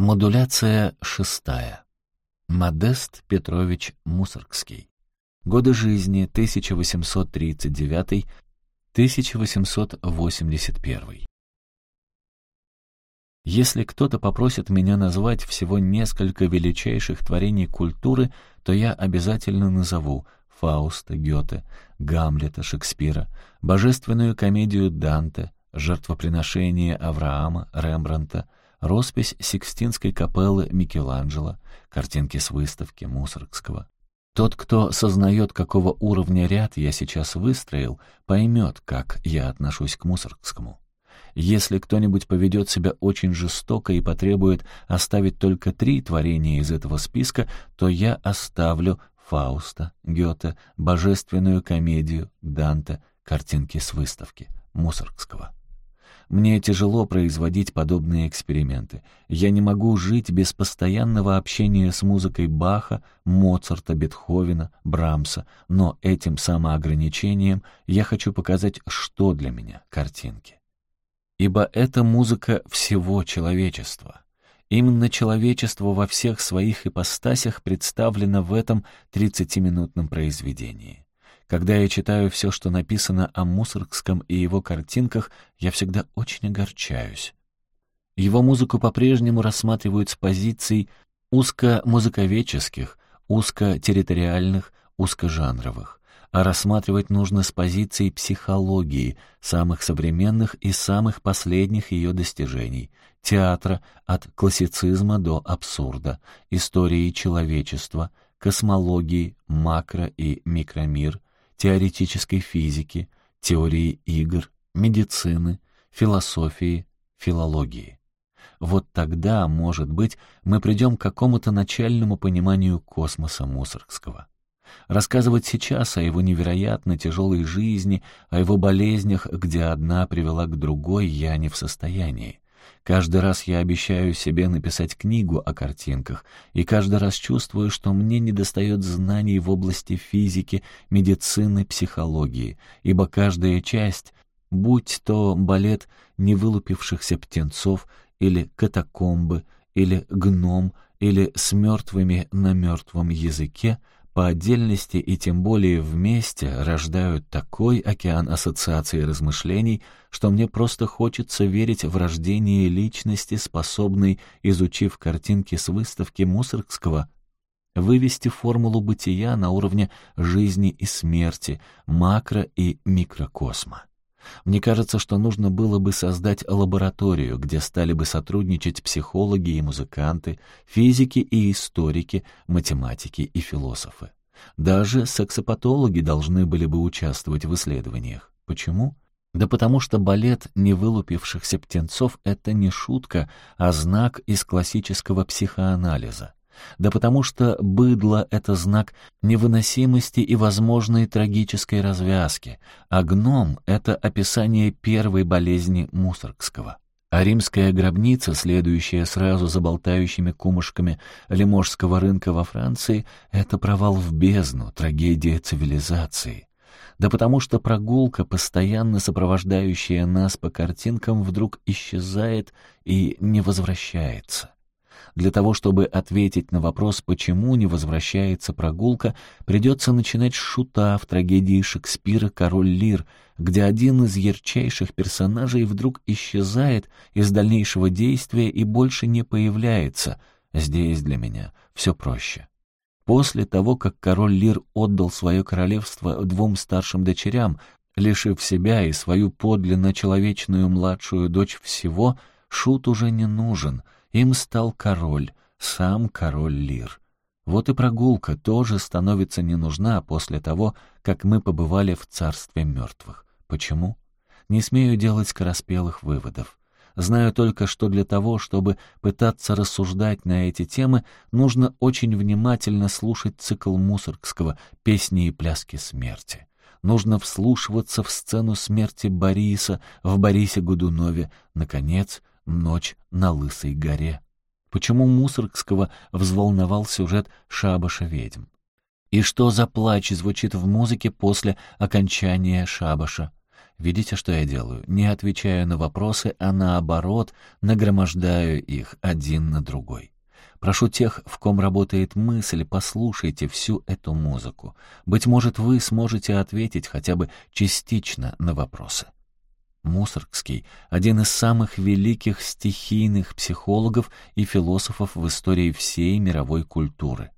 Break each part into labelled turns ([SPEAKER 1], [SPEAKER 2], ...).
[SPEAKER 1] Модуляция шестая. Модест Петрович Мусоргский. Годы жизни 1839-1881. Если кто-то попросит меня назвать всего несколько величайших творений культуры, то я обязательно назову Фауста Гёте, Гамлета Шекспира, Божественную комедию Данте, Жертвоприношение Авраама Рембранта, роспись Сикстинской капеллы Микеланджело, картинки с выставки Мусоргского. Тот, кто сознает, какого уровня ряд я сейчас выстроил, поймет, как я отношусь к Мусоргскому. Если кто-нибудь поведет себя очень жестоко и потребует оставить только три творения из этого списка, то я оставлю Фауста, Гёте, Божественную комедию, Данте, картинки с выставки Мусоргского. Мне тяжело производить подобные эксперименты. Я не могу жить без постоянного общения с музыкой Баха, Моцарта, Бетховена, Брамса, но этим самоограничением я хочу показать, что для меня картинки. Ибо это музыка всего человечества. Именно человечество во всех своих ипостасях представлено в этом 30-минутном произведении. Когда я читаю все, что написано о Мусоргском и его картинках, я всегда очень огорчаюсь. Его музыку по-прежнему рассматривают с позиций узко-музыковедческих, узко-территориальных, узкожанровых. А рассматривать нужно с позиции психологии, самых современных и самых последних ее достижений, театра от классицизма до абсурда, истории человечества, космологии, макро- и микромир, теоретической физики, теории игр, медицины, философии, филологии. Вот тогда, может быть, мы придем к какому-то начальному пониманию космоса Мусоргского. Рассказывать сейчас о его невероятно тяжелой жизни, о его болезнях, где одна привела к другой, я не в состоянии. Каждый раз я обещаю себе написать книгу о картинках, и каждый раз чувствую, что мне недостает знаний в области физики, медицины, психологии, ибо каждая часть, будь то балет невылупившихся птенцов или катакомбы, или гном, или с мертвыми на мертвом языке — по отдельности и тем более вместе рождают такой океан ассоциаций и размышлений, что мне просто хочется верить в рождение личности, способной, изучив картинки с выставки Мусоргского, вывести формулу бытия на уровне жизни и смерти, макро- и микрокосма. Мне кажется, что нужно было бы создать лабораторию, где стали бы сотрудничать психологи и музыканты, физики и историки, математики и философы. Даже сексопатологи должны были бы участвовать в исследованиях. Почему? Да потому что балет невылупившихся птенцов — это не шутка, а знак из классического психоанализа. Да потому что быдло — это знак невыносимости и возможной трагической развязки, а гном — это описание первой болезни Мусоргского. А римская гробница, следующая сразу за болтающими кумушками лиможского рынка во Франции, — это провал в бездну, трагедия цивилизации. Да потому что прогулка, постоянно сопровождающая нас по картинкам, вдруг исчезает и не возвращается. Для того, чтобы ответить на вопрос, почему не возвращается прогулка, придется начинать с шута в трагедии Шекспира «Король Лир», где один из ярчайших персонажей вдруг исчезает из дальнейшего действия и больше не появляется. Здесь для меня все проще. После того, как король Лир отдал свое королевство двум старшим дочерям, лишив себя и свою подлинно человечную младшую дочь всего, шут уже не нужен — им стал король, сам король Лир. Вот и прогулка тоже становится не нужна после того, как мы побывали в царстве мертвых. Почему? Не смею делать скороспелых выводов. Знаю только, что для того, чтобы пытаться рассуждать на эти темы, нужно очень внимательно слушать цикл Мусоргского «Песни и пляски смерти». Нужно вслушиваться в сцену смерти Бориса в Борисе Годунове, наконец, Ночь на Лысой горе. Почему Мусоргского взволновал сюжет «Шабаша ведьм»? И что за плач звучит в музыке после окончания шабаша? Видите, что я делаю? Не отвечаю на вопросы, а наоборот, нагромождаю их один на другой. Прошу тех, в ком работает мысль, послушайте всю эту музыку. Быть может, вы сможете ответить хотя бы частично на вопросы. Мусоргский — один из самых великих стихийных психологов и философов в истории всей мировой культуры.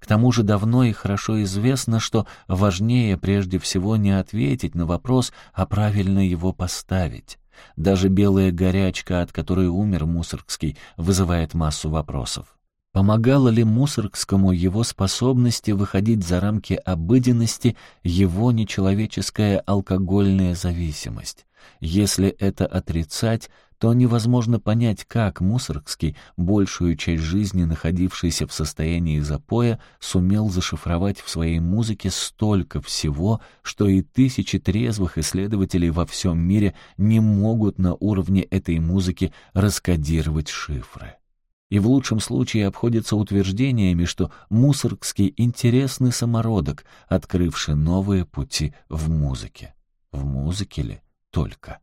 [SPEAKER 1] К тому же давно и хорошо известно, что важнее прежде всего не ответить на вопрос, а правильно его поставить. Даже белая горячка, от которой умер Мусоргский, вызывает массу вопросов. Помогала ли Мусоргскому его способности выходить за рамки обыденности его нечеловеческая алкогольная зависимость? Если это отрицать, то невозможно понять, как Мусоргский, большую часть жизни находившийся в состоянии запоя, сумел зашифровать в своей музыке столько всего, что и тысячи трезвых исследователей во всем мире не могут на уровне этой музыки раскодировать шифры. И в лучшем случае обходится утверждениями, что Мусоргский — интересный самородок, открывший новые пути в музыке. В музыке ли только?